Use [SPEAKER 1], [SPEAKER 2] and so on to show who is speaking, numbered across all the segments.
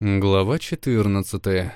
[SPEAKER 1] Глава 14.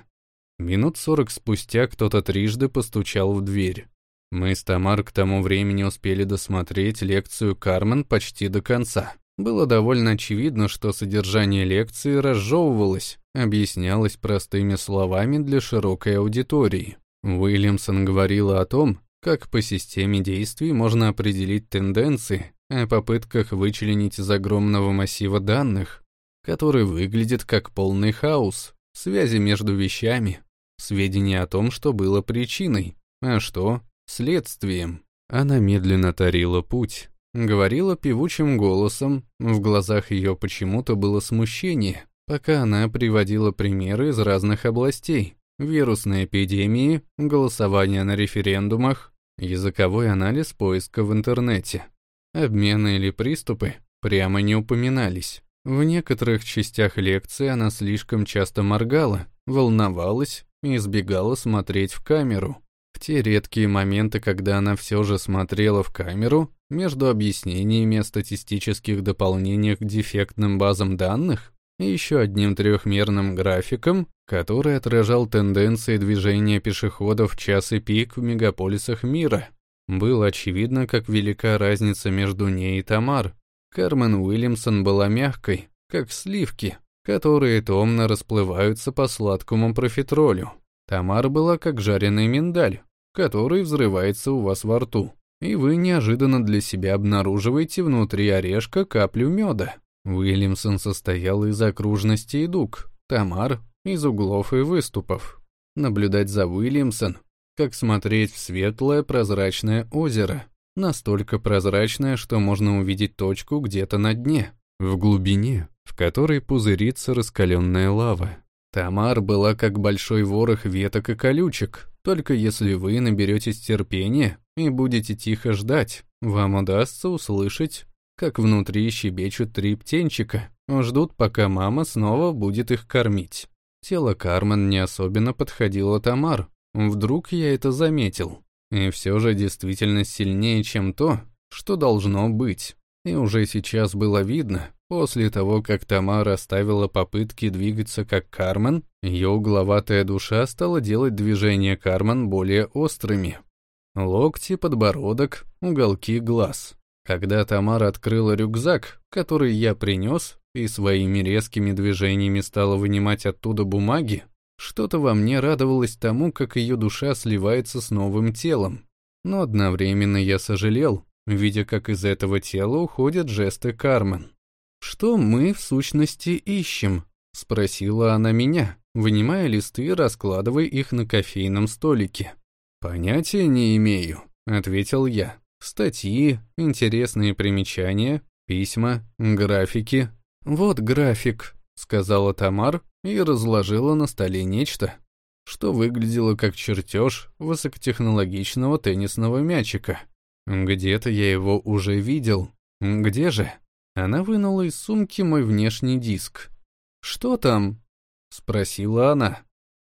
[SPEAKER 1] Минут сорок спустя кто-то трижды постучал в дверь. Мы с Тамар к тому времени успели досмотреть лекцию Кармен почти до конца. Было довольно очевидно, что содержание лекции разжевывалось, объяснялось простыми словами для широкой аудитории. Уильямсон говорила о том, как по системе действий можно определить тенденции, о попытках вычленить из огромного массива данных, который выглядит как полный хаос, связи между вещами, сведения о том, что было причиной, а что — следствием. Она медленно тарила путь, говорила певучим голосом, в глазах ее почему-то было смущение, пока она приводила примеры из разных областей. Вирусные эпидемии, голосование на референдумах, языковой анализ поиска в интернете. Обмены или приступы прямо не упоминались. В некоторых частях лекции она слишком часто моргала, волновалась и избегала смотреть в камеру. В те редкие моменты, когда она все же смотрела в камеру, между объяснениями о статистических дополнениях к дефектным базам данных и еще одним трехмерным графиком, который отражал тенденции движения пешеходов в час и пик в мегаполисах мира. Было очевидно, как велика разница между ней и Тамар, Кармен Уильямсон была мягкой, как сливки, которые томно расплываются по сладкому профитролю. Тамар была как жареный миндаль, который взрывается у вас во рту, и вы неожиданно для себя обнаруживаете внутри орешка каплю меда. Уильямсон состоял из окружности и дуг, Тамар — из углов и выступов. Наблюдать за Уильямсон, как смотреть в светлое прозрачное озеро, настолько прозрачная, что можно увидеть точку где-то на дне, в глубине, в которой пузырится раскаленная лава. Тамар была как большой ворох веток и колючек, только если вы наберетесь терпения и будете тихо ждать, вам удастся услышать, как внутри щебечут три птенчика, ждут, пока мама снова будет их кормить. Тело Кармен не особенно подходило Тамар. Вдруг я это заметил. И все же действительно сильнее, чем то, что должно быть. И уже сейчас было видно, после того, как Тамара оставила попытки двигаться как Кармен, ее угловатая душа стала делать движения Кармен более острыми. Локти, подбородок, уголки глаз. Когда Тамара открыла рюкзак, который я принес, и своими резкими движениями стала вынимать оттуда бумаги, что-то во мне радовалось тому, как ее душа сливается с новым телом. Но одновременно я сожалел, видя, как из этого тела уходят жесты Кармен. «Что мы, в сущности, ищем?» — спросила она меня, вынимая листы и раскладывая их на кофейном столике. «Понятия не имею», — ответил я. «Статьи, интересные примечания, письма, графики». «Вот график», — сказала Тамар, и разложила на столе нечто, что выглядело как чертеж высокотехнологичного теннисного мячика. Где-то я его уже видел. Где же? Она вынула из сумки мой внешний диск. «Что там?» — спросила она.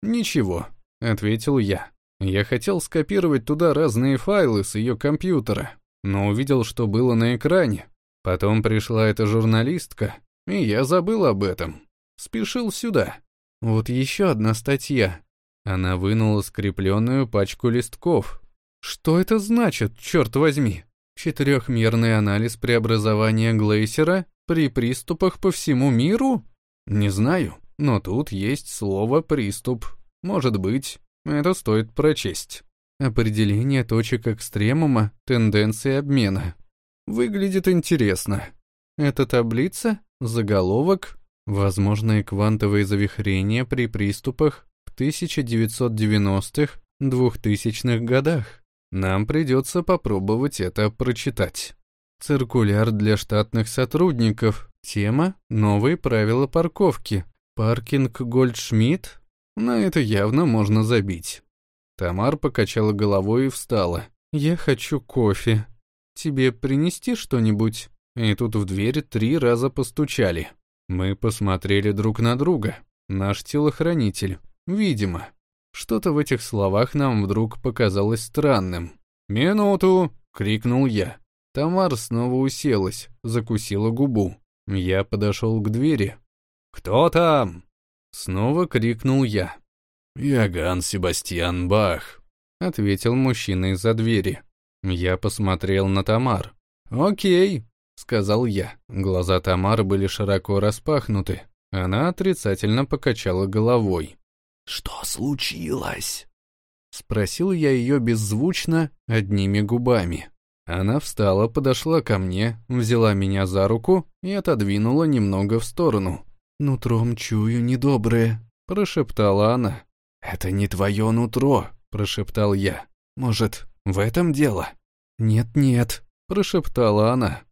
[SPEAKER 1] «Ничего», — ответил я. Я хотел скопировать туда разные файлы с ее компьютера, но увидел, что было на экране. Потом пришла эта журналистка, и я забыл об этом. Спешил сюда. Вот еще одна статья. Она вынула скрепленную пачку листков. Что это значит, черт возьми? Четырехмерный анализ преобразования глейсера при приступах по всему миру? Не знаю, но тут есть слово «приступ». Может быть, это стоит прочесть. Определение точек экстремума, тенденции обмена. Выглядит интересно. Это таблица, заголовок, Возможные квантовые завихрения при приступах в 1990-х, 2000-х годах. Нам придется попробовать это прочитать. Циркуляр для штатных сотрудников. Тема «Новые правила парковки». Паркинг Гольдшмидт? На это явно можно забить. Тамар покачала головой и встала. «Я хочу кофе. Тебе принести что-нибудь?» И тут в дверь три раза постучали. Мы посмотрели друг на друга. Наш телохранитель. Видимо. Что-то в этих словах нам вдруг показалось странным. «Минуту!» — крикнул я. Тамар снова уселась, закусила губу. Я подошел к двери. «Кто там?» — Снова крикнул я.
[SPEAKER 2] «Яган Себастьян Бах», —
[SPEAKER 1] ответил мужчина из-за двери. Я посмотрел на Тамар. «Окей», — сказал я. Глаза Тамары были широко распахнуты. Она отрицательно покачала головой.
[SPEAKER 2] «Что случилось?»
[SPEAKER 1] Спросил я ее беззвучно, одними губами. Она встала, подошла ко мне, взяла меня за руку и отодвинула немного в сторону. «Нутром чую недоброе», — прошептала она. «Это не твое нутро», — прошептал я. «Может, в этом дело?» «Нет-нет», — прошептала она.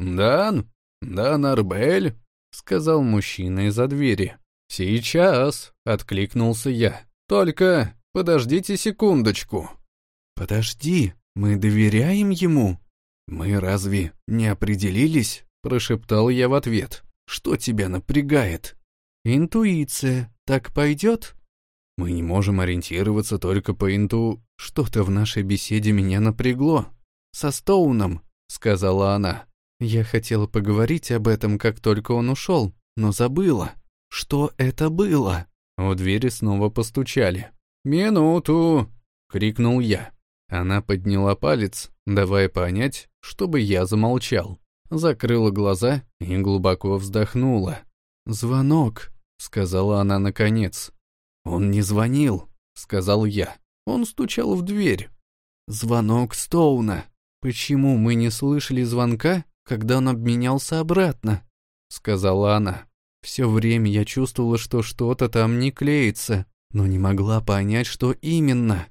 [SPEAKER 2] «Дан? Дан Арбель?» — сказал мужчина из-за двери.
[SPEAKER 1] «Сейчас», — откликнулся я. «Только подождите секундочку».
[SPEAKER 2] «Подожди, мы доверяем ему?» «Мы разве не определились?» — прошептал я в ответ. «Что тебя напрягает?»
[SPEAKER 1] «Интуиция. Так пойдет?»
[SPEAKER 2] Мы не можем ориентироваться только по инту...
[SPEAKER 1] Что-то в нашей беседе меня напрягло. Со Стоуном, сказала она. Я хотела поговорить об этом, как только он ушел, но забыла. Что это было? У двери снова постучали. «Минуту!» — крикнул я. Она подняла палец, давая понять, чтобы я замолчал. Закрыла глаза и глубоко вздохнула. «Звонок», — сказала она наконец. «Он не звонил», — сказал я. «Он стучал в дверь». «Звонок Стоуна. Почему мы не слышали звонка, когда он обменялся обратно?» — сказала она. «Все время я чувствовала, что что-то там не клеится, но не могла понять, что именно.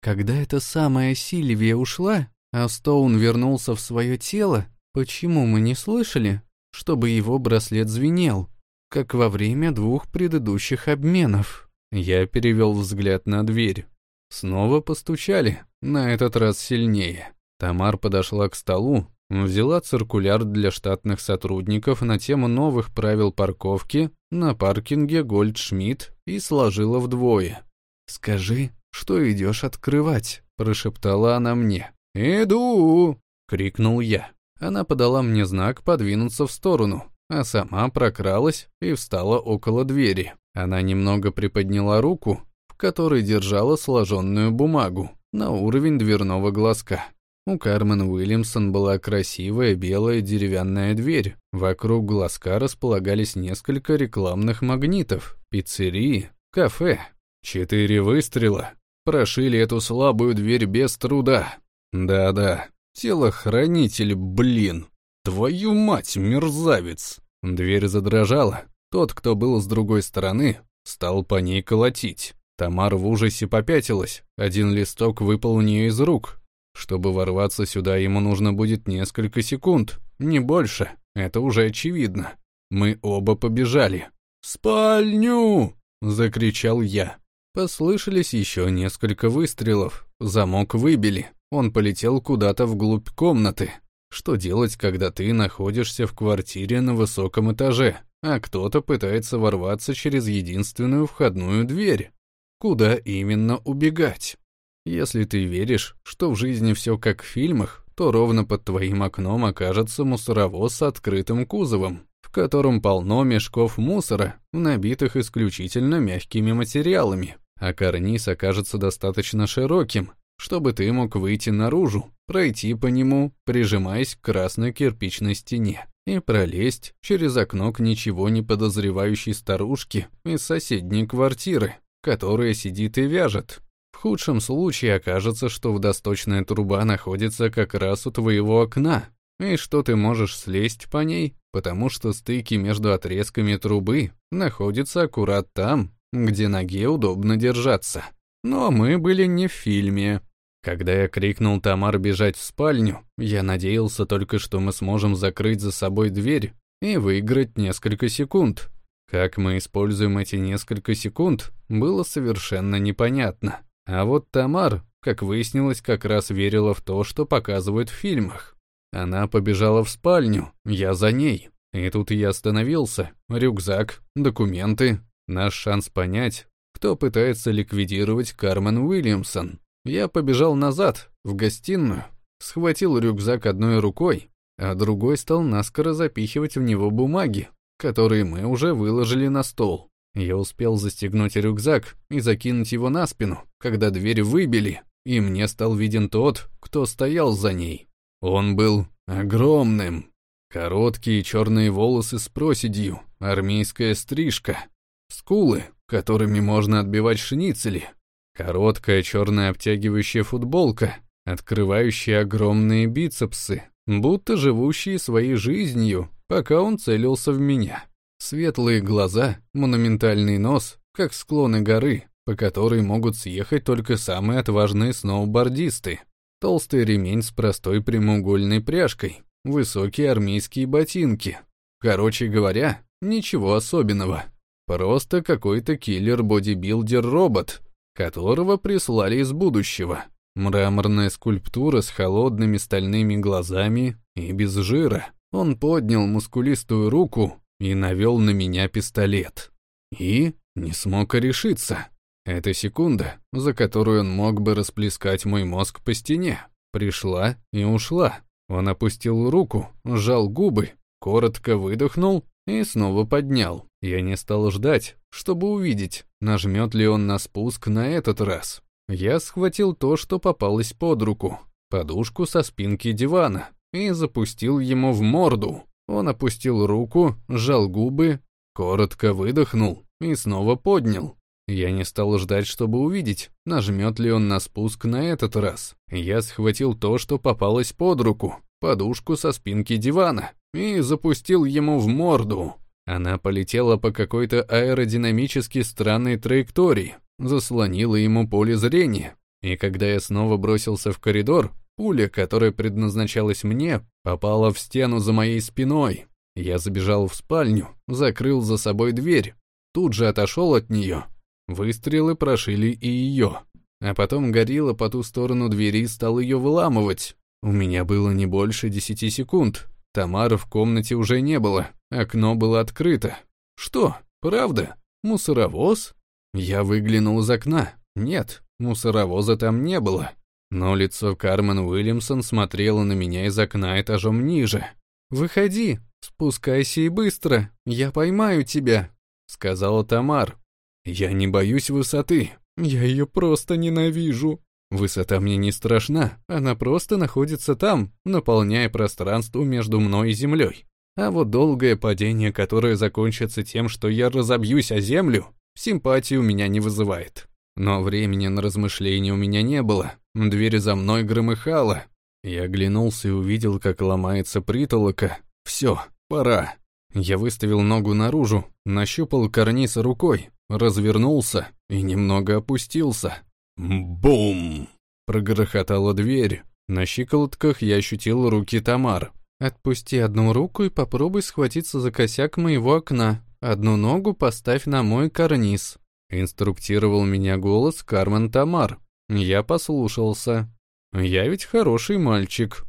[SPEAKER 1] Когда эта самая Сильвия ушла, а Стоун вернулся в свое тело, почему мы не слышали, чтобы его браслет звенел, как во время двух предыдущих обменов?» Я перевел взгляд на дверь. Снова постучали, на этот раз сильнее. Тамар подошла к столу, взяла циркуляр для штатных сотрудников на тему новых правил парковки на паркинге Гольдшмидт и сложила вдвое. «Скажи, что идешь открывать?» – прошептала она мне. «Иду!» – крикнул я. Она подала мне знак подвинуться в сторону, а сама прокралась и встала около двери. Она немного приподняла руку, в которой держала сложенную бумагу, на уровень дверного глазка. У Кармен Уильямсон была красивая белая деревянная дверь. Вокруг глазка располагались несколько рекламных магнитов, пиццерии, кафе. Четыре выстрела прошили эту слабую дверь без труда. Да-да, телохранитель, блин. Твою мать, мерзавец. Дверь задрожала, тот, кто был с другой стороны, стал по ней колотить. Тамар в ужасе попятилась, один листок выпал у нее из рук. Чтобы ворваться сюда, ему нужно будет несколько секунд, не больше, это уже очевидно. Мы оба побежали. «Спальню!» — закричал я. Послышались еще несколько выстрелов, замок выбили, он полетел куда-то вглубь комнаты. Что делать, когда ты находишься в квартире на высоком этаже? а кто-то пытается ворваться через единственную входную дверь. Куда именно убегать? Если ты веришь, что в жизни все как в фильмах, то ровно под твоим окном окажется мусоровоз с открытым кузовом, в котором полно мешков мусора, набитых исключительно мягкими материалами, а карниз окажется достаточно широким, чтобы ты мог выйти наружу, пройти по нему, прижимаясь к красной кирпичной стене и пролезть через окно к ничего не подозревающей старушке из соседней квартиры, которая сидит и вяжет. В худшем случае окажется, что водосточная труба находится как раз у твоего окна, и что ты можешь слезть по ней, потому что стыки между отрезками трубы находятся аккурат там, где ноге удобно держаться. Но мы были не в фильме, когда я крикнул Тамар бежать в спальню, я надеялся только, что мы сможем закрыть за собой дверь и выиграть несколько секунд. Как мы используем эти несколько секунд, было совершенно непонятно. А вот Тамар, как выяснилось, как раз верила в то, что показывают в фильмах. Она побежала в спальню, я за ней. И тут я остановился. Рюкзак, документы. Наш шанс понять, кто пытается ликвидировать Кармен Уильямсон. Я побежал назад, в гостиную, схватил рюкзак одной рукой, а другой стал наскоро запихивать в него бумаги, которые мы уже выложили на стол. Я успел застегнуть рюкзак и закинуть его на спину, когда дверь выбили, и мне стал виден тот, кто стоял за ней. Он был огромным. Короткие черные волосы с проседью, армейская стрижка, скулы, которыми можно отбивать шницели, короткая черная обтягивающая футболка, открывающая огромные бицепсы, будто живущие своей жизнью, пока он целился в меня. Светлые глаза, монументальный нос, как склоны горы, по которой могут съехать только самые отважные сноубордисты. Толстый ремень с простой прямоугольной пряжкой, высокие армейские ботинки. Короче говоря, ничего особенного. Просто какой-то киллер-бодибилдер-робот, которого прислали из будущего. Мраморная скульптура с холодными стальными глазами и без жира. Он поднял мускулистую руку и навел на меня пистолет. И не смог решиться. Эта секунда, за которую он мог бы расплескать мой мозг по стене, пришла и ушла. Он опустил руку, сжал губы, коротко выдохнул и снова поднял. Я не стал ждать, чтобы увидеть, нажмет ли он на спуск на этот раз. Я схватил то, что попалось под руку, подушку со спинки дивана, и запустил ему в морду. Он опустил руку, сжал губы, коротко выдохнул и снова поднял. Я не стал ждать, чтобы увидеть, нажмет ли он на спуск на этот раз. Я схватил то, что попалось под руку, подушку со спинки дивана, и запустил ему в морду. Она полетела по какой-то аэродинамически странной траектории, заслонила ему поле зрения. И когда я снова бросился в коридор, пуля, которая предназначалась мне, попала в стену за моей спиной. Я забежал в спальню, закрыл за собой дверь, тут же отошел от нее. Выстрелы прошили и ее. А потом горилла по ту сторону двери стал ее выламывать. У меня было не больше десяти секунд. Тамара в комнате уже не было, окно было открыто. Что, правда? Мусоровоз? Я выглянул из окна. Нет, мусоровоза там не было. Но лицо Кармен Уильямсон смотрело на меня из окна этажом ниже. «Выходи, спускайся и быстро, я поймаю тебя», — сказала Тамар. «Я не боюсь высоты, я ее просто ненавижу. Высота мне не страшна, она просто находится там, наполняя пространство между мной и землей. А вот долгое падение, которое закончится тем, что я разобьюсь о землю, симпатии у меня не вызывает. Но времени на размышления у меня не было. Дверь за мной громыхала. Я оглянулся и увидел, как ломается притолока. Все, пора. Я выставил ногу наружу, нащупал карниз рукой, развернулся и немного опустился. «Бум!» — прогрохотала дверь. На щиколотках я ощутил руки Тамар. «Отпусти одну руку и попробуй схватиться за косяк моего окна. Одну ногу поставь на мой карниз», — инструктировал меня голос Кармен Тамар. Я послушался. «Я ведь хороший мальчик».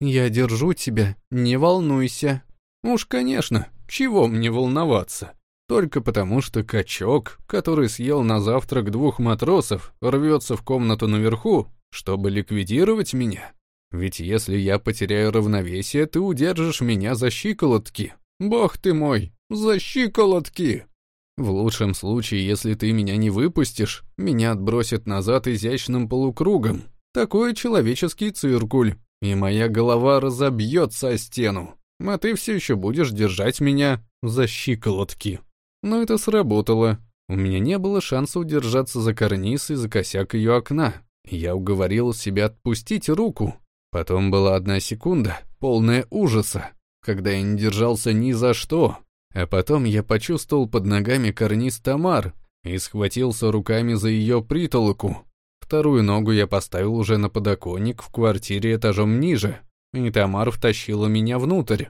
[SPEAKER 1] «Я держу тебя, не волнуйся». «Уж, конечно, чего мне волноваться?» Только потому, что качок, который съел на завтрак двух матросов, рвется в комнату наверху, чтобы ликвидировать меня. Ведь если я потеряю равновесие, ты удержишь меня за щиколотки. Бог ты мой, за щиколотки! В лучшем случае, если ты меня не выпустишь, меня отбросят назад изящным полукругом. Такой человеческий циркуль, и моя голова разобьется о стену. А ты все еще будешь держать меня за щиколотки. Но это сработало. У меня не было шанса удержаться за карниз и за косяк ее окна. Я уговорил себя отпустить руку, Потом была одна секунда, полная ужаса, когда я не держался ни за что. А потом я почувствовал под ногами карниз Тамар и схватился руками за ее притолоку. Вторую ногу я поставил уже на подоконник в квартире этажом ниже, и Тамар втащила меня внутрь.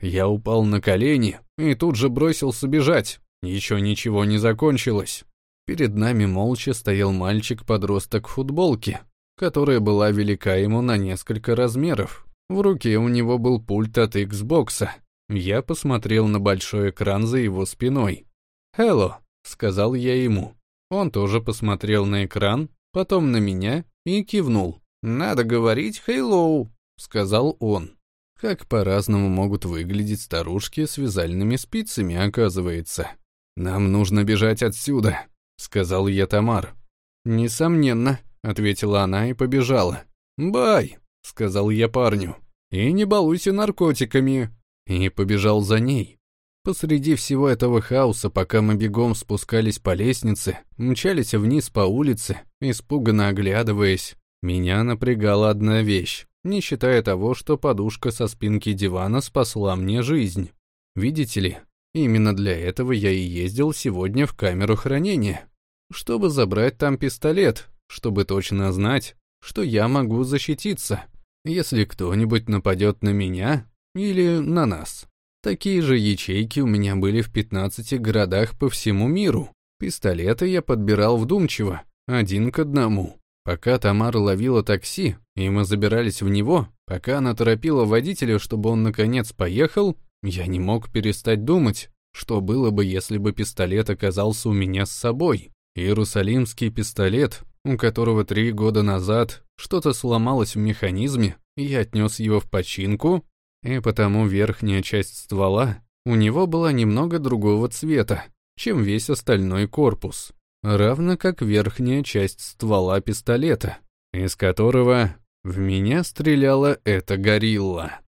[SPEAKER 1] Я упал на колени и тут же бросился бежать. Еще ничего не закончилось. Перед нами молча стоял мальчик-подросток в футболке, которая была велика ему на несколько размеров. В руке у него был пульт от Xbox. Я посмотрел на большой экран за его спиной. «Hello», — сказал я ему. Он тоже посмотрел на экран, потом на меня и кивнул. «Надо говорить «hello», — сказал он. Как по-разному могут выглядеть старушки с вязальными спицами, оказывается.
[SPEAKER 2] «Нам нужно бежать отсюда», — сказал я Тамар.
[SPEAKER 1] «Несомненно», — ответила она и побежала. «Бай», — сказал я парню, — «и не балуйся наркотиками». И побежал за ней. Посреди всего этого хаоса, пока мы бегом спускались по лестнице, мчались вниз по улице, испуганно оглядываясь, меня напрягала одна вещь, не считая того, что подушка со спинки дивана спасла мне жизнь. Видите ли, именно для этого я и ездил сегодня в камеру хранения, чтобы забрать там пистолет, чтобы точно знать, что я могу защититься, если кто-нибудь нападет на меня или на нас. Такие же ячейки у меня были в 15 городах по всему миру. Пистолеты я подбирал вдумчиво, один к одному. Пока Тамара ловила такси, и мы забирались в него, пока она торопила водителя, чтобы он наконец поехал, я не мог перестать думать, что было бы, если бы пистолет оказался у меня с собой. Иерусалимский пистолет, у которого три года назад что-то сломалось в механизме, я отнес его в починку, и потому верхняя часть ствола у него была немного другого цвета, чем весь остальной корпус, равно как верхняя часть ствола пистолета, из которого в меня стреляла эта горилла.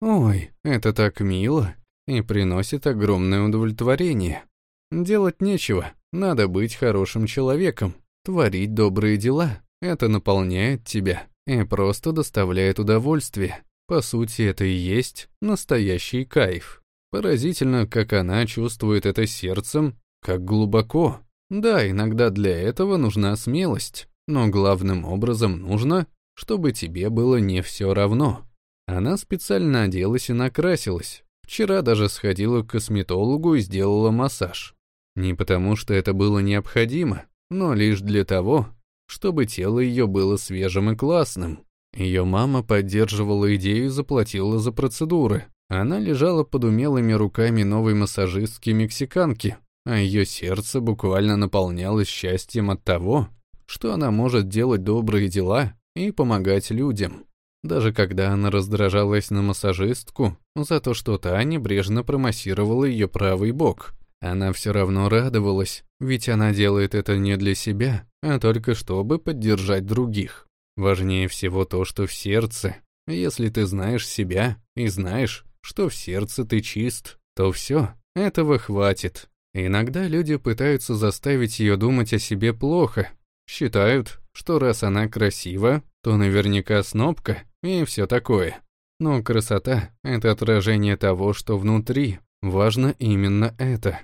[SPEAKER 1] Ой, это так мило и приносит огромное удовлетворение. Делать нечего, надо быть хорошим человеком, творить добрые дела. Это наполняет тебя и просто доставляет удовольствие. По сути, это и есть настоящий кайф. Поразительно, как она чувствует это сердцем, как глубоко. Да, иногда для этого нужна смелость, но главным образом нужно, чтобы тебе было не все равно. Она специально оделась и накрасилась. Вчера даже сходила к косметологу и сделала массаж. Не потому, что это было необходимо, но лишь для того, чтобы тело ее было свежим и классным. Ее мама поддерживала идею и заплатила за процедуры. Она лежала под умелыми руками новой массажистки-мексиканки, а ее сердце буквально наполнялось счастьем от того, что она может делать добрые дела и помогать людям. Даже когда она раздражалась на массажистку за то, что та небрежно промассировала ее правый бок, она все равно радовалась, ведь она делает это не для себя, а только чтобы поддержать других. Важнее всего то, что в сердце. Если ты знаешь себя и знаешь, что в сердце ты чист, то все, этого хватит. Иногда люди пытаются заставить ее думать о себе плохо. Считают, что раз она красива, то наверняка снобка и все такое. Но красота — это отражение того, что внутри. Важно именно это.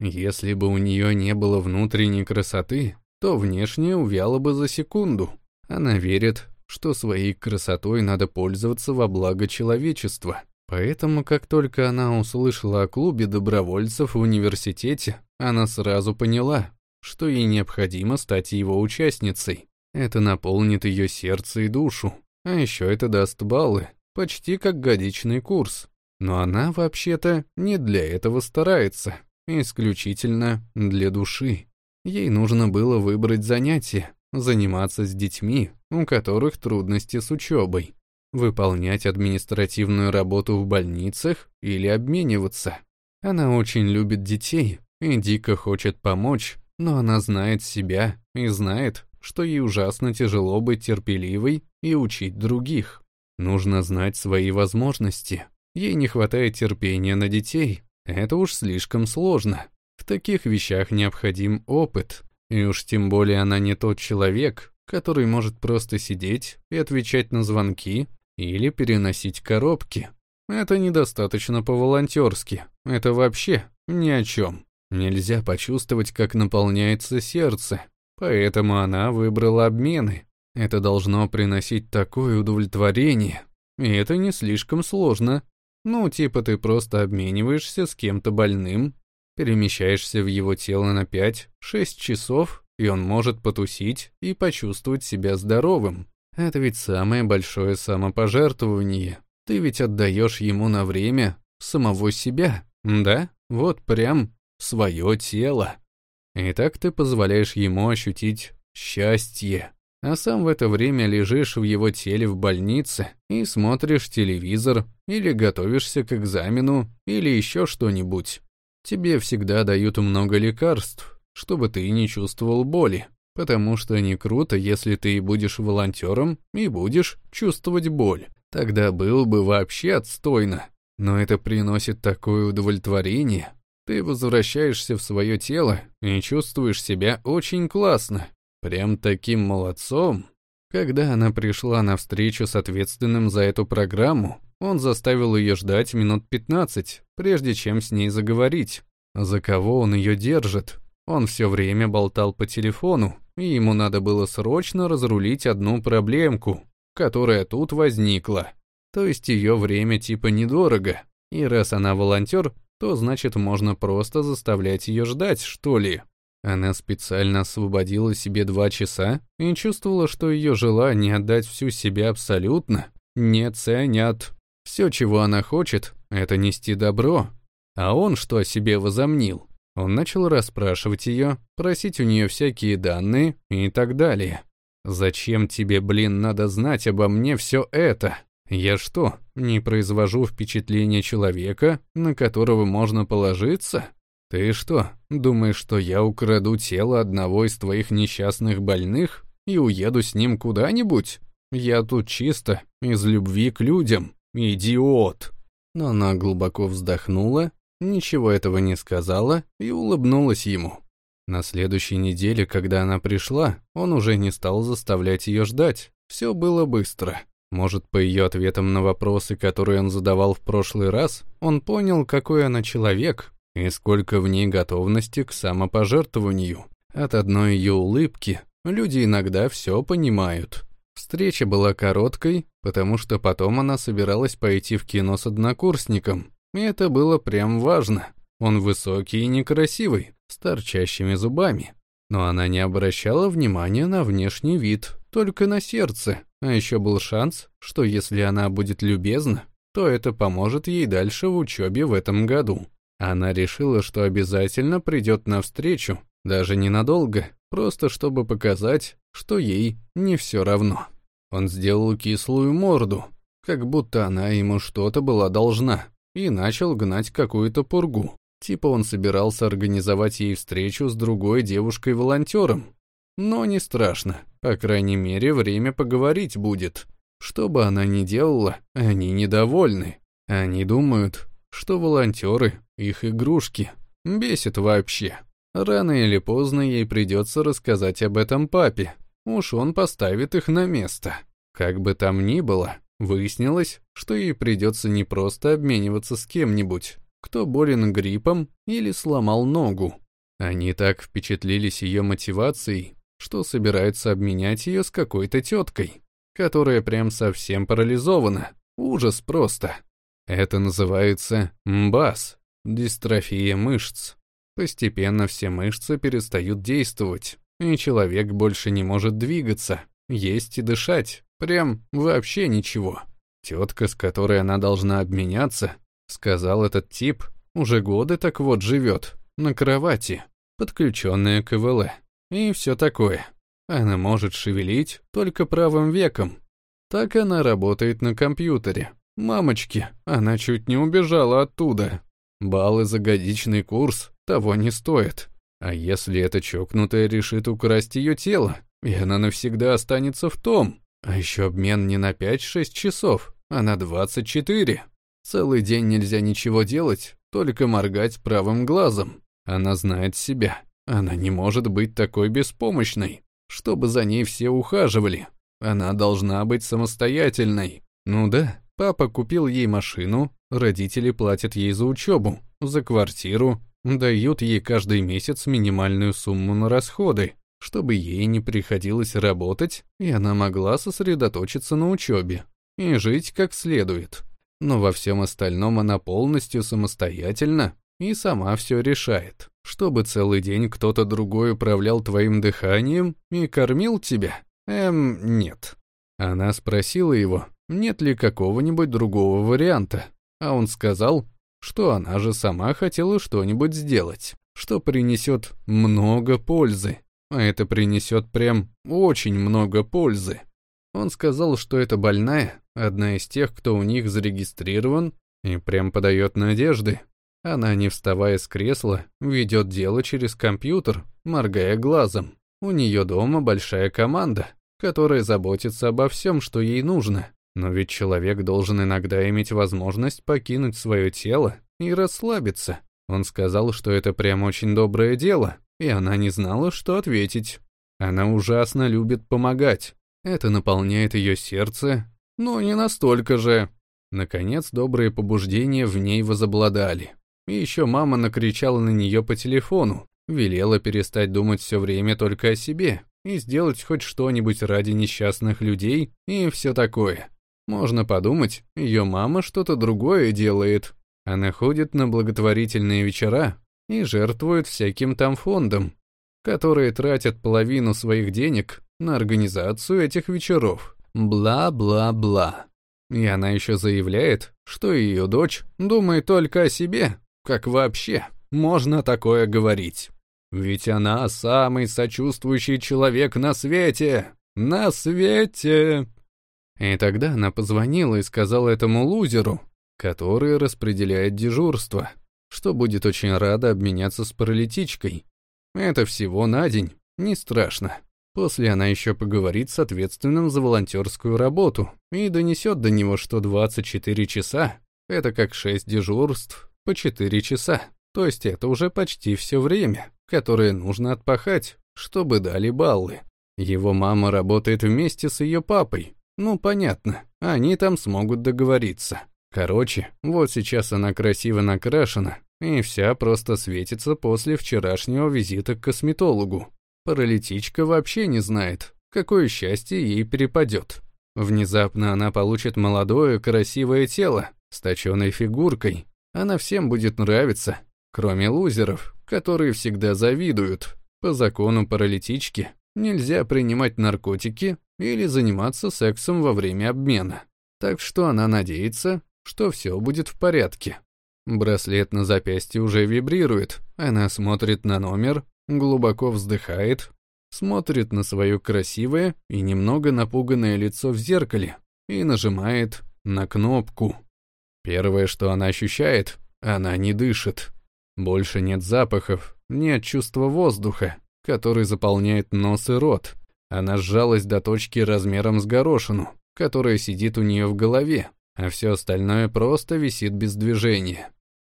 [SPEAKER 1] Если бы у нее не было внутренней красоты, то внешне увяла бы за секунду. Она верит, что своей красотой надо пользоваться во благо человечества. Поэтому, как только она услышала о клубе добровольцев в университете, она сразу поняла, что ей необходимо стать его участницей. Это наполнит ее сердце и душу. А еще это даст баллы, почти как годичный курс. Но она, вообще-то, не для этого старается, исключительно для души. Ей нужно было выбрать занятие, заниматься с детьми, у которых трудности с учебой, выполнять административную работу в больницах или обмениваться. Она очень любит детей и дико хочет помочь, но она знает себя и знает, что ей ужасно тяжело быть терпеливой и учить других. Нужно знать свои возможности. Ей не хватает терпения на детей. Это уж слишком сложно. В таких вещах необходим опыт, и уж тем более она не тот человек, который может просто сидеть и отвечать на звонки или переносить коробки. Это недостаточно по-волонтерски. Это вообще ни о чем. Нельзя почувствовать, как наполняется сердце. Поэтому она выбрала обмены. Это должно приносить такое удовлетворение. И это не слишком сложно. Ну, типа ты просто обмениваешься с кем-то больным Перемещаешься в его тело на 5-6 часов, и он может потусить и почувствовать себя здоровым. Это ведь самое большое самопожертвование. Ты ведь отдаешь ему на время самого себя, да? Вот прям свое тело. И так ты позволяешь ему ощутить счастье. А сам в это время лежишь в его теле в больнице и смотришь телевизор или готовишься к экзамену или еще что-нибудь. Тебе всегда дают много лекарств, чтобы ты не чувствовал боли, потому что не круто, если ты будешь волонтером и будешь чувствовать боль. Тогда было бы вообще отстойно. Но это приносит такое удовлетворение. Ты возвращаешься в свое тело и чувствуешь себя очень классно. Прям таким молодцом. Когда она пришла на встречу с ответственным за эту программу, он заставил ее ждать минут 15, прежде чем с ней заговорить. За кого он ее держит? Он все время болтал по телефону, и ему надо было срочно разрулить одну проблемку, которая тут возникла. То есть ее время типа недорого, и раз она волонтер, то значит можно просто заставлять ее ждать, что ли. Она специально освободила себе два часа и чувствовала, что ее желание отдать всю себя абсолютно не ценят. Все, чего она хочет, это нести добро. А он что о себе возомнил? Он начал расспрашивать ее, просить у нее всякие данные и так далее. «Зачем тебе, блин, надо знать обо мне все это? Я что, не произвожу впечатления человека, на которого можно положиться? Ты что, думаешь, что я украду тело одного из твоих несчастных больных и уеду с ним куда-нибудь? Я тут чисто из любви к людям, идиот!» Но она глубоко вздохнула, ничего этого не сказала и улыбнулась ему. На следующей неделе, когда она пришла, он уже не стал заставлять ее ждать. Все было быстро. Может, по ее ответам на вопросы, которые он задавал в прошлый раз, он понял, какой она человек и сколько в ней готовности к самопожертвованию. От одной ее улыбки люди иногда все понимают. Встреча была короткой, потому что потом она собиралась пойти в кино с однокурсником. И это было прям важно. Он высокий и некрасивый, с торчащими зубами. Но она не обращала внимания на внешний вид, только на сердце. А еще был шанс, что если она будет любезна, то это поможет ей дальше в учебе в этом году. Она решила, что обязательно придет навстречу, даже ненадолго, просто чтобы показать, что ей не все равно. Он сделал кислую морду, как будто она ему что-то была должна, и начал гнать какую-то пургу. Типа он собирался организовать ей встречу с другой девушкой-волонтером. Но не страшно, по крайней мере, время поговорить будет. Что бы она ни делала, они недовольны. Они думают, что волонтеры — их игрушки. Бесит вообще. Рано или поздно ей придется рассказать об этом папе. Уж он поставит их на место. Как бы там ни было, выяснилось, что ей придется не просто обмениваться с кем-нибудь, кто болен гриппом или сломал ногу. Они так впечатлились ее мотивацией, что собираются обменять ее с какой-то теткой, которая прям совсем парализована. Ужас просто. Это называется МБАС – дистрофия мышц. Постепенно все мышцы перестают действовать, и человек больше не может двигаться, есть и дышать, прям вообще ничего. Тетка, с которой она должна обменяться, сказал этот тип, уже годы так вот живет, на кровати, подключенная к ИВЛ, и все такое. Она может шевелить только правым веком. Так она работает на компьютере, Мамочки, она чуть не убежала оттуда. Баллы за годичный курс того не стоят. А если эта чокнутая решит украсть ее тело, и она навсегда останется в том? А еще обмен не на 5-6 часов, а на 24. Целый день нельзя ничего делать, только моргать правым глазом. Она знает себя. Она не может быть такой беспомощной, чтобы за ней все ухаживали. Она должна быть самостоятельной. Ну да, Папа купил ей машину, родители платят ей за учебу, за квартиру, дают ей каждый месяц минимальную сумму на расходы, чтобы ей не приходилось работать, и она могла сосредоточиться на учебе и жить как следует. Но во всем остальном она полностью самостоятельна и сама все решает. Чтобы целый день кто-то другой управлял твоим дыханием и кормил тебя? Эм, нет. Она спросила его, нет ли какого-нибудь другого варианта, а он сказал, что она же сама хотела что-нибудь сделать, что принесет много пользы, а это принесет прям очень много пользы. Он сказал, что эта больная, одна из тех, кто у них зарегистрирован, и прям подает надежды. Она, не вставая с кресла, ведет дело через компьютер, моргая глазом. У нее дома большая команда, которая заботится обо всем, что ей нужно. Но ведь человек должен иногда иметь возможность покинуть свое тело и расслабиться. Он сказал, что это прям очень доброе дело, и она не знала, что ответить. Она ужасно любит помогать. Это наполняет ее сердце, но не настолько же. Наконец, добрые побуждения в ней возобладали. И еще мама накричала на нее по телефону, велела перестать думать все время только о себе и сделать хоть что-нибудь ради несчастных людей и все такое. Можно подумать, ее мама что-то другое делает. Она ходит на благотворительные вечера и жертвует всяким там фондом, которые тратят половину своих денег на организацию этих вечеров. Бла-бла-бла. И она еще заявляет, что ее дочь думает только о себе, как вообще можно такое говорить? Ведь она самый сочувствующий человек на свете! На свете! И тогда она позвонила и сказала этому лузеру, который распределяет дежурство, что будет очень рада обменяться с паралитичкой. Это всего на день, не страшно. После она еще поговорит с ответственным за волонтерскую работу и донесет до него, что 24 часа — это как 6 дежурств по 4 часа. То есть это уже почти все время, которое нужно отпахать, чтобы дали баллы. Его мама работает вместе с ее папой. Ну, понятно, они там смогут договориться. Короче, вот сейчас она красиво накрашена, и вся просто светится после вчерашнего визита к косметологу. Паралитичка вообще не знает, какое счастье ей перепадет. Внезапно она получит молодое, красивое тело с точенной фигуркой, она всем будет нравиться, кроме лузеров, которые всегда завидуют. По закону паралитички нельзя принимать наркотики или заниматься сексом во время обмена. Так что она надеется, что все будет в порядке. Браслет на запястье уже вибрирует. Она смотрит на номер, глубоко вздыхает, смотрит на свое красивое и немного напуганное лицо в зеркале и нажимает на кнопку. Первое, что она ощущает, она не дышит. Больше нет запахов, нет чувства воздуха, который заполняет нос и рот. Она сжалась до точки размером с горошину, которая сидит у нее в голове, а все остальное просто висит без движения.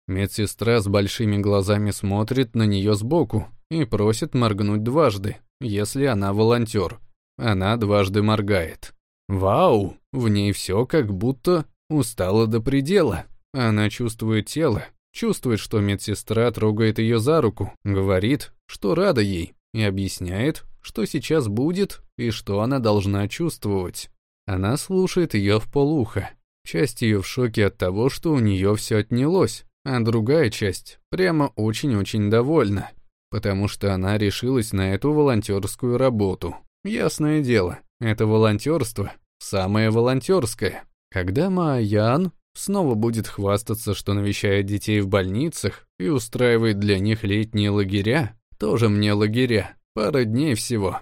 [SPEAKER 1] Медсестра с большими глазами смотрит на нее сбоку и просит моргнуть дважды, если она волонтер. Она дважды моргает. Вау, в ней все как будто Устала до предела. Она чувствует тело, чувствует, что медсестра трогает ее за руку, говорит, что рада ей, и объясняет, что сейчас будет и что она должна чувствовать. Она слушает ее в полухо. Часть ее в шоке от того, что у нее все отнялось, а другая часть прямо очень-очень довольна, потому что она решилась на эту волонтерскую работу. Ясное дело, это волонтерство, самое волонтерское. Когда Мааян снова будет хвастаться, что навещает детей в больницах и устраивает для них летние лагеря, тоже мне лагеря, пара дней всего.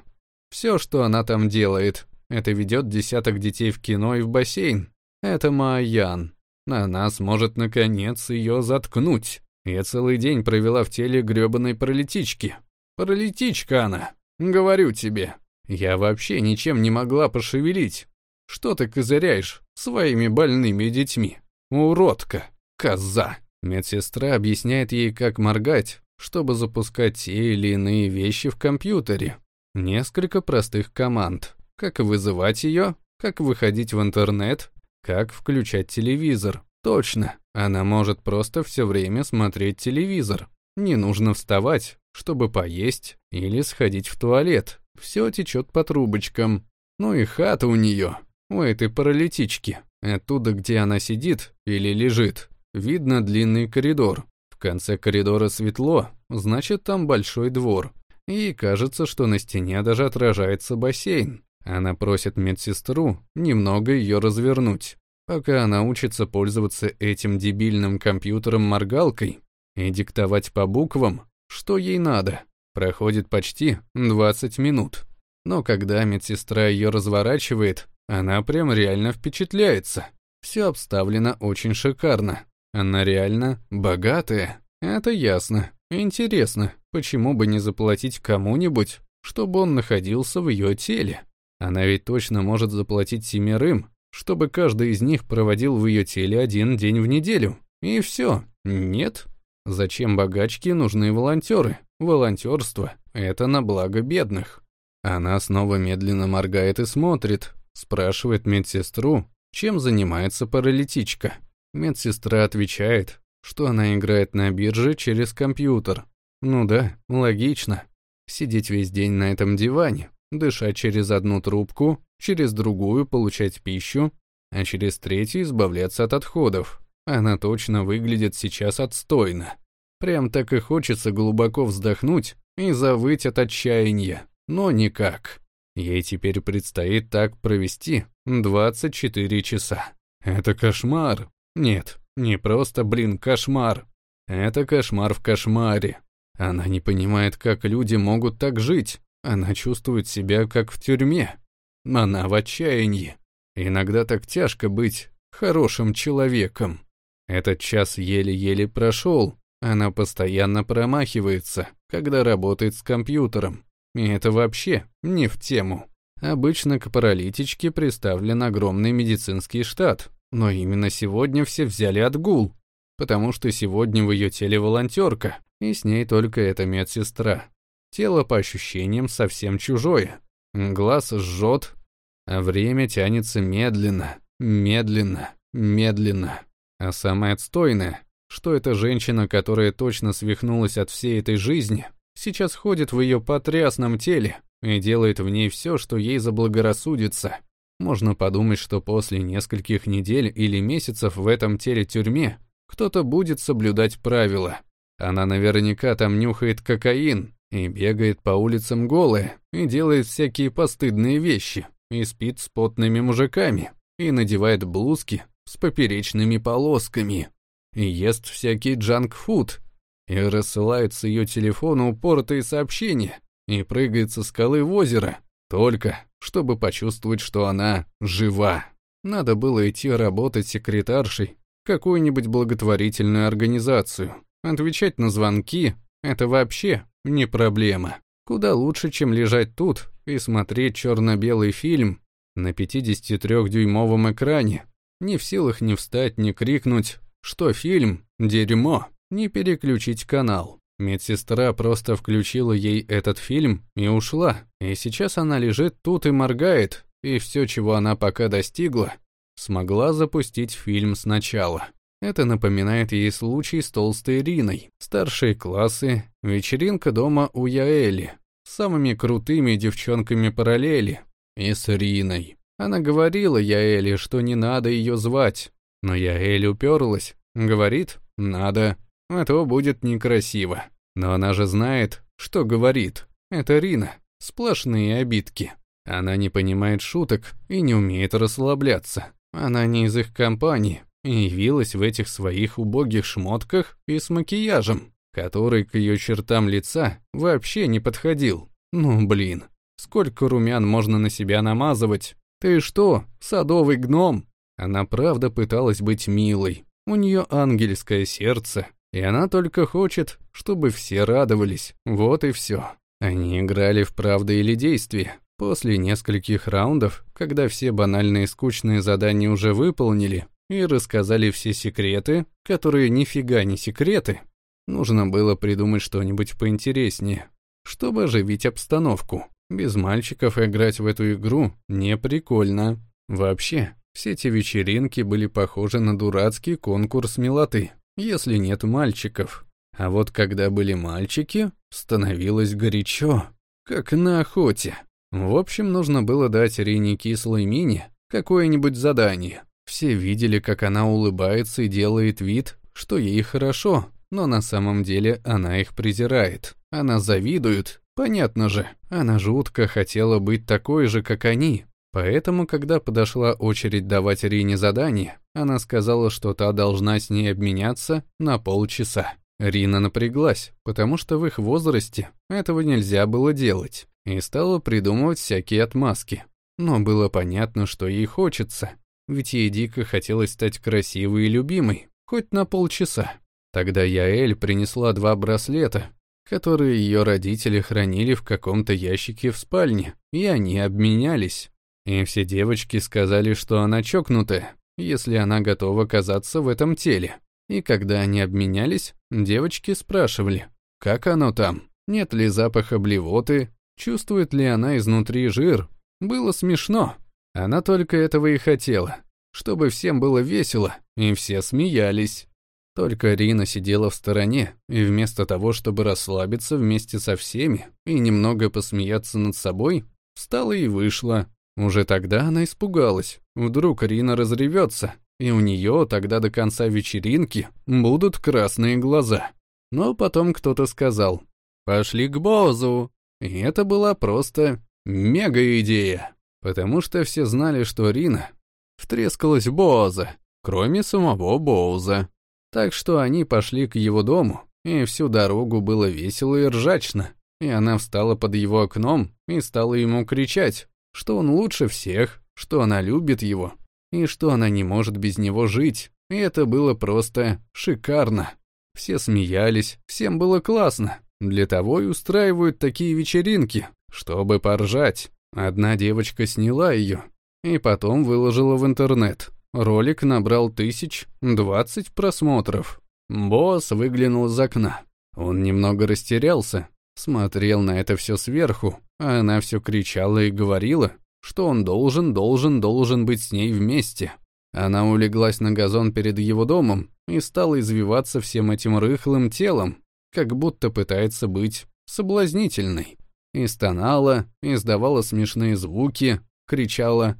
[SPEAKER 1] Все, что она там делает, это ведет десяток детей в кино и в бассейн. Это Мааян. Она сможет, наконец, ее заткнуть. Я целый день провела в теле грёбаной паралитички. Паралитичка она, говорю тебе. Я вообще ничем не могла пошевелить. Что ты козыряешь своими больными детьми? Уродка, коза. Медсестра объясняет ей, как моргать, чтобы запускать те или иные вещи в компьютере. Несколько простых команд. Как вызывать ее, как выходить в интернет, как включать телевизор. Точно, она может просто все время смотреть телевизор. Не нужно вставать, чтобы поесть или сходить в туалет. Все течет по трубочкам. Ну и хата у нее у этой паралитички. Оттуда, где она сидит или лежит, видно длинный коридор. Конце коридора светло, значит, там большой двор. И кажется, что на стене даже отражается бассейн. Она просит медсестру немного ее развернуть, пока она учится пользоваться этим дебильным компьютером-моргалкой и диктовать по буквам, что ей надо. Проходит почти 20 минут. Но когда медсестра ее разворачивает, она прям реально впечатляется. Все обставлено очень шикарно. Она реально богатая. Это ясно. Интересно, почему бы не заплатить кому-нибудь, чтобы он находился в ее теле? Она ведь точно может заплатить семерым, чтобы каждый из них проводил в ее теле один день в неделю. И все. Нет? Зачем богачке нужны волонтеры? Волонтерство — это на благо бедных. Она снова медленно моргает и смотрит, спрашивает медсестру, чем занимается паралитичка. Медсестра отвечает, что она играет на бирже через компьютер. Ну да, логично. Сидеть весь день на этом диване, дышать через одну трубку, через другую получать пищу, а через третью избавляться от отходов. Она точно выглядит сейчас отстойно. Прям так и хочется глубоко вздохнуть и завыть от отчаяния, но никак. Ей теперь предстоит так провести 24 часа. Это кошмар. Нет, не просто, блин, кошмар. Это кошмар в кошмаре. Она не понимает, как люди могут так жить. Она чувствует себя как в тюрьме. Она в отчаянии. Иногда так тяжко быть хорошим человеком. Этот час еле-еле прошел. Она постоянно промахивается, когда работает с компьютером. И это вообще не в тему. Обычно к паралитичке представлен огромный медицинский штат, но именно сегодня все взяли отгул, потому что сегодня в ее теле волонтерка, и с ней только эта медсестра. Тело по ощущениям совсем чужое. Глаз жжет, а время тянется медленно, медленно, медленно. А самое отстойное, что эта женщина, которая точно свихнулась от всей этой жизни, сейчас ходит в ее потрясном теле и делает в ней все, что ей заблагорассудится. Можно подумать, что после нескольких недель или месяцев в этом теле тюрьме кто-то будет соблюдать правила. Она наверняка там нюхает кокаин и бегает по улицам голая и делает всякие постыдные вещи и спит с потными мужиками и надевает блузки с поперечными полосками и ест всякий джанк-фуд и рассылает с ее телефона упоротые сообщения и прыгает со скалы в озеро, только чтобы почувствовать, что она жива. Надо было идти работать секретаршей в какую-нибудь благотворительную организацию. Отвечать на звонки — это вообще не проблема. Куда лучше, чем лежать тут и смотреть черно-белый фильм на 53-дюймовом экране, не в силах ни встать, ни крикнуть, что фильм — дерьмо, не переключить канал. Медсестра просто включила ей этот фильм и ушла, и сейчас она лежит тут и моргает, и все, чего она пока достигла, смогла запустить фильм сначала. Это напоминает ей случай с толстой Риной, старшие классы, вечеринка дома у Яэли, с самыми крутыми девчонками параллели, и с Риной. Она говорила Яэли, что не надо ее звать, но Яэль уперлась, говорит, надо а то будет некрасиво. Но она же знает, что говорит. Это Рина. Сплошные обидки. Она не понимает шуток и не умеет расслабляться. Она не из их компании и явилась в этих своих убогих шмотках и с макияжем, который к ее чертам лица вообще не подходил. Ну блин, сколько румян можно на себя намазывать? Ты что, садовый гном? Она правда пыталась быть милой. У нее ангельское сердце, и она только хочет, чтобы все радовались. Вот и все. Они играли в правду или действие. После нескольких раундов, когда все банальные скучные задания уже выполнили и рассказали все секреты, которые нифига не секреты, нужно было придумать что-нибудь поинтереснее, чтобы оживить обстановку. Без мальчиков играть в эту игру не прикольно. Вообще, все эти вечеринки были похожи на дурацкий конкурс милоты если нет мальчиков. А вот когда были мальчики, становилось горячо, как на охоте. В общем, нужно было дать Рине кислой мине какое-нибудь задание. Все видели, как она улыбается и делает вид, что ей хорошо, но на самом деле она их презирает. Она завидует, понятно же. Она жутко хотела быть такой же, как они, Поэтому, когда подошла очередь давать Рине задание, она сказала, что та должна с ней обменяться на полчаса. Рина напряглась, потому что в их возрасте этого нельзя было делать, и стала придумывать всякие отмазки. Но было понятно, что ей хочется, ведь ей дико хотелось стать красивой и любимой, хоть на полчаса. Тогда Яэль принесла два браслета, которые ее родители хранили в каком-то ящике в спальне, и они обменялись. И все девочки сказали, что она чокнутая, если она готова оказаться в этом теле. И когда они обменялись, девочки спрашивали, как оно там, нет ли запаха блевоты, чувствует ли она изнутри жир. Было смешно. Она только этого и хотела, чтобы всем было весело, и все смеялись. Только Рина сидела в стороне, и вместо того, чтобы расслабиться вместе со всеми и немного посмеяться над собой, встала и вышла. Уже тогда она испугалась. Вдруг Рина разревется, и у нее тогда до конца вечеринки будут красные глаза. Но потом кто-то сказал «Пошли к Бозу!» И это была просто мега-идея, потому что все знали, что Рина втрескалась в Боза, кроме самого Боуза. Так что они пошли к его дому, и всю дорогу было весело и ржачно. И она встала под его окном и стала ему кричать, что он лучше всех, что она любит его, и что она не может без него жить. И это было просто шикарно. Все смеялись, всем было классно. Для того и устраивают такие вечеринки, чтобы поржать. Одна девочка сняла ее и потом выложила в интернет. Ролик набрал тысяч двадцать просмотров. Босс выглянул из окна. Он немного растерялся, смотрел на это все сверху, а она все кричала и говорила, что он должен, должен, должен быть с ней вместе. Она улеглась на газон перед его домом и стала извиваться всем этим рыхлым телом, как будто пытается быть соблазнительной. И стонала, издавала смешные звуки, кричала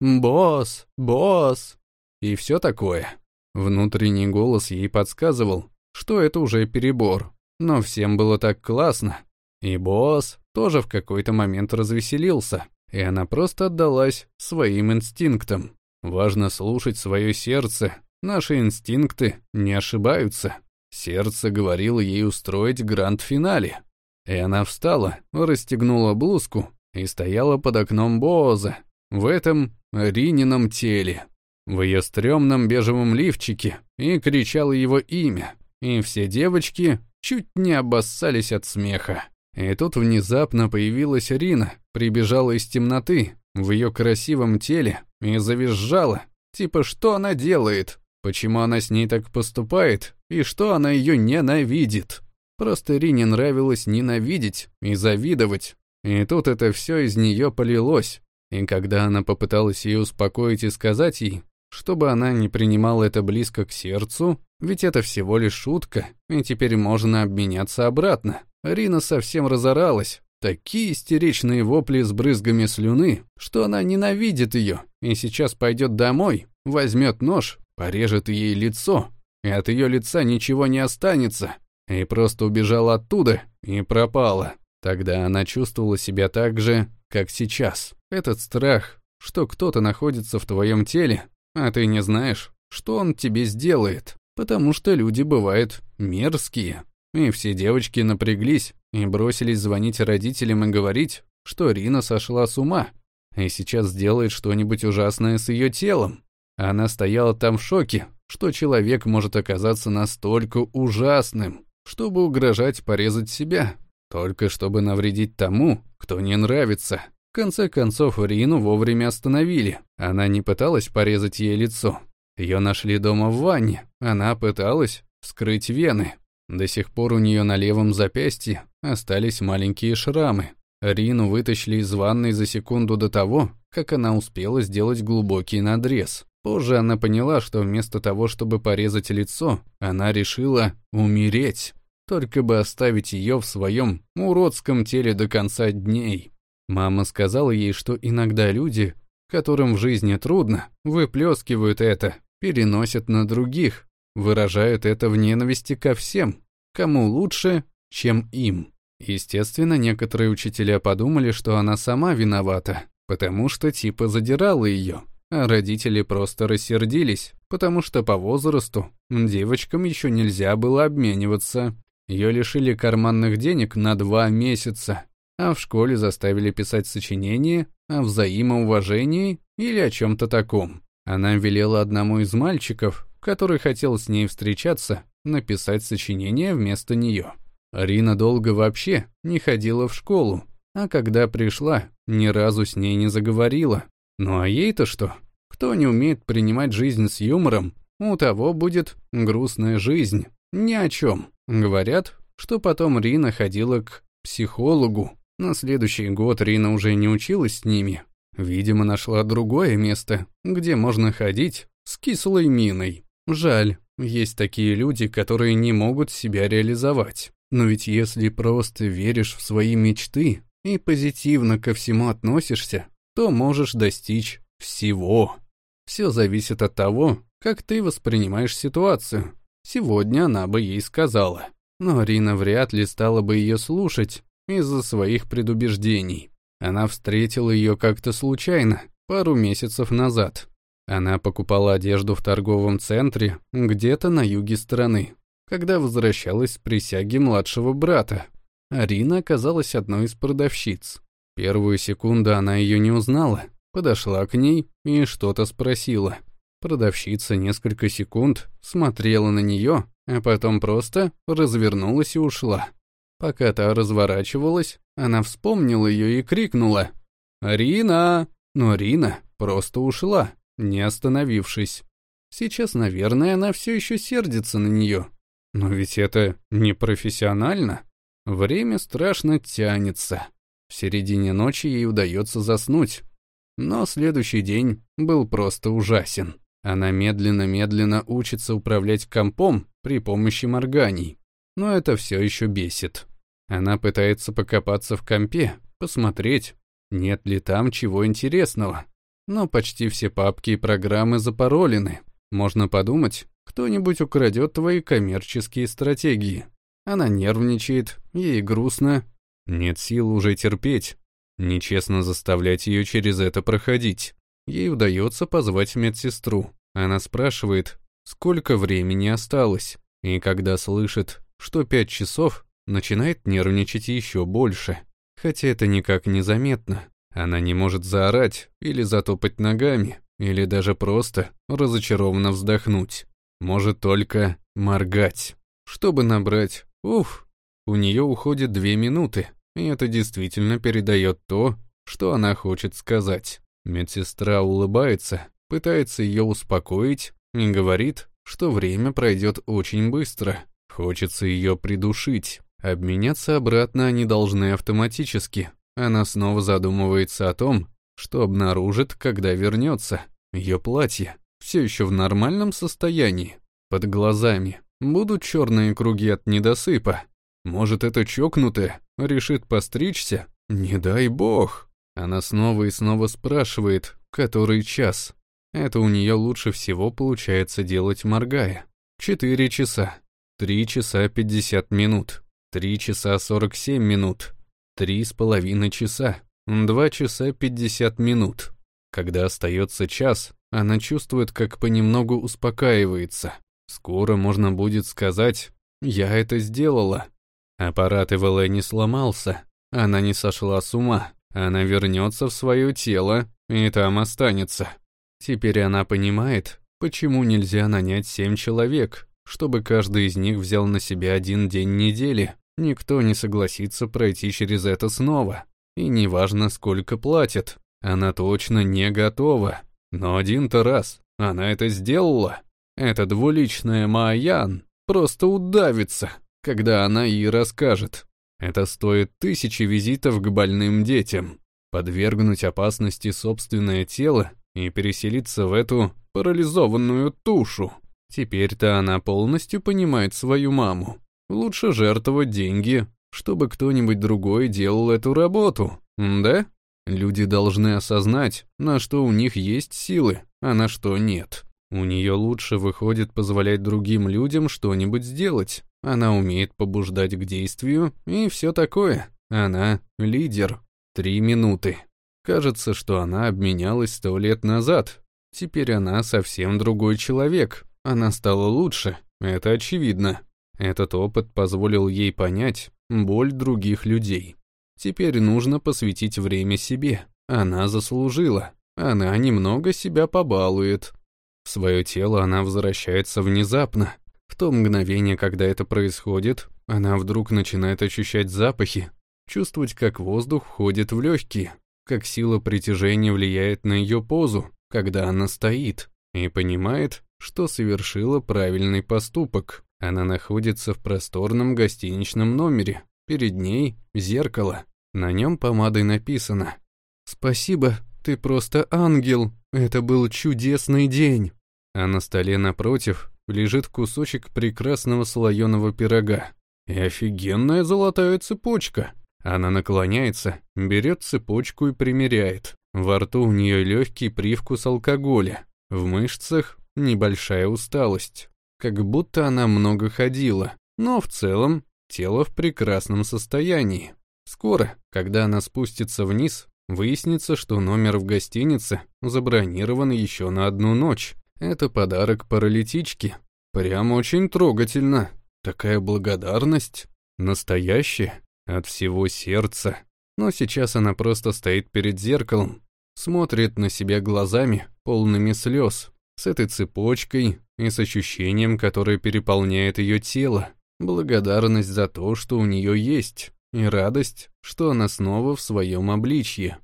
[SPEAKER 1] «Босс! Босс!» и все такое. Внутренний голос ей подсказывал, что это уже перебор, но всем было так классно. И босс тоже в какой-то момент развеселился, и она просто отдалась своим инстинктам. Важно слушать свое сердце, наши инстинкты не ошибаются. Сердце говорило ей устроить гранд-финале. И она встала, расстегнула блузку и стояла под окном Бооза, в этом Ринином теле в ее стрёмном бежевом лифчике и кричала его имя, и все девочки чуть не обоссались от смеха. И тут внезапно появилась Рина, прибежала из темноты в ее красивом теле и завизжала, типа что она делает, почему она с ней так поступает и что она ее ненавидит. Просто Рине нравилось ненавидеть и завидовать. И тут это все из нее полилось. И когда она попыталась ее успокоить и сказать ей, чтобы она не принимала это близко к сердцу, ведь это всего лишь шутка, и теперь можно обменяться обратно. Рина совсем разоралась. Такие истеричные вопли с брызгами слюны, что она ненавидит ее, и сейчас пойдет домой, возьмет нож, порежет ей лицо, и от ее лица ничего не останется, и просто убежала оттуда и пропала. Тогда она чувствовала себя так же, как сейчас. Этот страх, что кто-то находится в твоем теле, а ты не знаешь, что он тебе сделает, потому что люди бывают мерзкие. И все девочки напряглись и бросились звонить родителям и говорить, что Рина сошла с ума и сейчас сделает что-нибудь ужасное с ее телом. Она стояла там в шоке, что человек может оказаться настолько ужасным, чтобы угрожать порезать себя, только чтобы навредить тому, кто не нравится. В конце концов, Рину вовремя остановили. Она не пыталась порезать ей лицо. Ее нашли дома в ванне. Она пыталась вскрыть вены. До сих пор у нее на левом запястье остались маленькие шрамы. Рину вытащили из ванной за секунду до того, как она успела сделать глубокий надрез. Позже она поняла, что вместо того, чтобы порезать лицо, она решила умереть, только бы оставить ее в своем уродском теле до конца дней. Мама сказала ей, что иногда люди, которым в жизни трудно, выплескивают это, переносят на других, выражают это в ненависти ко всем, кому лучше, чем им. Естественно, некоторые учителя подумали, что она сама виновата, потому что типа задирала ее, а родители просто рассердились, потому что по возрасту девочкам еще нельзя было обмениваться. Ее лишили карманных денег на два месяца, а в школе заставили писать сочинение о взаимоуважении или о чем-то таком. Она велела одному из мальчиков, который хотел с ней встречаться, написать сочинение вместо нее. Рина долго вообще не ходила в школу, а когда пришла, ни разу с ней не заговорила. Ну а ей-то что? Кто не умеет принимать жизнь с юмором, у того будет грустная жизнь. Ни о чем. Говорят, что потом Рина ходила к психологу. На следующий год Рина уже не училась с ними. Видимо, нашла другое место, где можно ходить с кислой миной. Жаль, есть такие люди, которые не могут себя реализовать. Но ведь если просто веришь в свои мечты и позитивно ко всему относишься, то можешь достичь всего. Все зависит от того, как ты воспринимаешь ситуацию. Сегодня она бы ей сказала. Но Рина вряд ли стала бы ее слушать из-за своих предубеждений. Она встретила ее как-то случайно, пару месяцев назад. Она покупала одежду в торговом центре где-то на юге страны, когда возвращалась с присяги младшего брата. Арина оказалась одной из продавщиц. Первую секунду она ее не узнала, подошла к ней и что-то спросила. Продавщица несколько секунд смотрела на нее, а потом просто развернулась и ушла. Пока та разворачивалась, она вспомнила ее и крикнула «Рина!». Но Рина просто ушла, не остановившись. Сейчас, наверное, она все еще сердится на нее, но ведь это непрофессионально. Время страшно тянется. В середине ночи ей удается заснуть. Но следующий день был просто ужасен. Она медленно-медленно учится управлять компом при помощи морганий. Но это все еще бесит. Она пытается покопаться в компе, посмотреть, нет ли там чего интересного. Но почти все папки и программы запаролены. Можно подумать, кто-нибудь украдет твои коммерческие стратегии. Она нервничает, ей грустно. Нет сил уже терпеть. Нечестно заставлять ее через это проходить. Ей удается позвать медсестру. Она спрашивает, сколько времени осталось. И когда слышит, что пять часов, начинает нервничать еще больше. Хотя это никак не заметно. Она не может заорать или затопать ногами, или даже просто разочарованно вздохнуть. Может только моргать. Чтобы набрать «Уф», у нее уходит две минуты, и это действительно передает то, что она хочет сказать. Медсестра улыбается, пытается ее успокоить и говорит, что время пройдет очень быстро. Хочется ее придушить. Обменяться обратно они должны автоматически. Она снова задумывается о том, что обнаружит, когда вернется. Ее платье все еще в нормальном состоянии. Под глазами будут черные круги от недосыпа. Может, это чокнутая решит постричься? Не дай бог. Она снова и снова спрашивает, который час. Это у нее лучше всего получается делать моргая. Четыре часа. Три часа пятьдесят минут. Три часа сорок семь минут. Три с половиной часа. Два часа пятьдесят минут. Когда остается час, она чувствует, как понемногу успокаивается. Скоро можно будет сказать «Я это сделала». Аппарат ИВЛ не сломался, она не сошла с ума, она вернется в свое тело и там останется. Теперь она понимает, почему нельзя нанять семь человек, чтобы каждый из них взял на себя один день недели. Никто не согласится пройти через это снова. И неважно, сколько платят, она точно не готова. Но один-то раз она это сделала. Эта двуличная Майян просто удавится, когда она ей расскажет. Это стоит тысячи визитов к больным детям. Подвергнуть опасности собственное тело и переселиться в эту парализованную тушу. Теперь-то она полностью понимает свою маму. Лучше жертвовать деньги, чтобы кто-нибудь другой делал эту работу, да? Люди должны осознать, на что у них есть силы, а на что нет. У нее лучше выходит позволять другим людям что-нибудь сделать. Она умеет побуждать к действию и все такое. Она лидер. Три минуты. Кажется, что она обменялась сто лет назад. Теперь она совсем другой человек. Она стала лучше, это очевидно. Этот опыт позволил ей понять боль других людей. Теперь нужно посвятить время себе. Она заслужила. Она немного себя побалует. В свое тело она возвращается внезапно. В то мгновение, когда это происходит, она вдруг начинает ощущать запахи, чувствовать, как воздух входит в легкие, как сила притяжения влияет на ее позу, когда она стоит, и понимает, что совершила правильный поступок. Она находится в просторном гостиничном номере. Перед ней зеркало. На нем помадой написано «Спасибо, ты просто ангел, это был чудесный день». А на столе напротив лежит кусочек прекрасного слоеного пирога. И офигенная золотая цепочка. Она наклоняется, берет цепочку и примеряет. Во рту у нее легкий привкус алкоголя. В мышцах небольшая усталость. Как будто она много ходила. Но в целом тело в прекрасном состоянии. Скоро, когда она спустится вниз, выяснится, что номер в гостинице забронирован еще на одну ночь. Это подарок паралитичке. Прям очень трогательно. Такая благодарность. Настоящая. От всего сердца. Но сейчас она просто стоит перед зеркалом, смотрит на себя глазами, полными слез, с этой цепочкой и с ощущением, которое переполняет ее тело. Благодарность за то, что у нее есть, и радость, что она снова в своем обличье.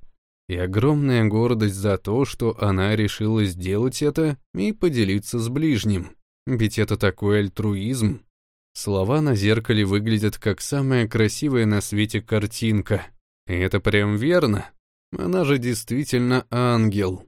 [SPEAKER 1] И огромная гордость за то, что она решила сделать это и поделиться с ближним. Ведь это такой альтруизм. Слова на зеркале выглядят как самая красивая на свете картинка. И это прям верно. Она же действительно ангел.